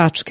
Catsch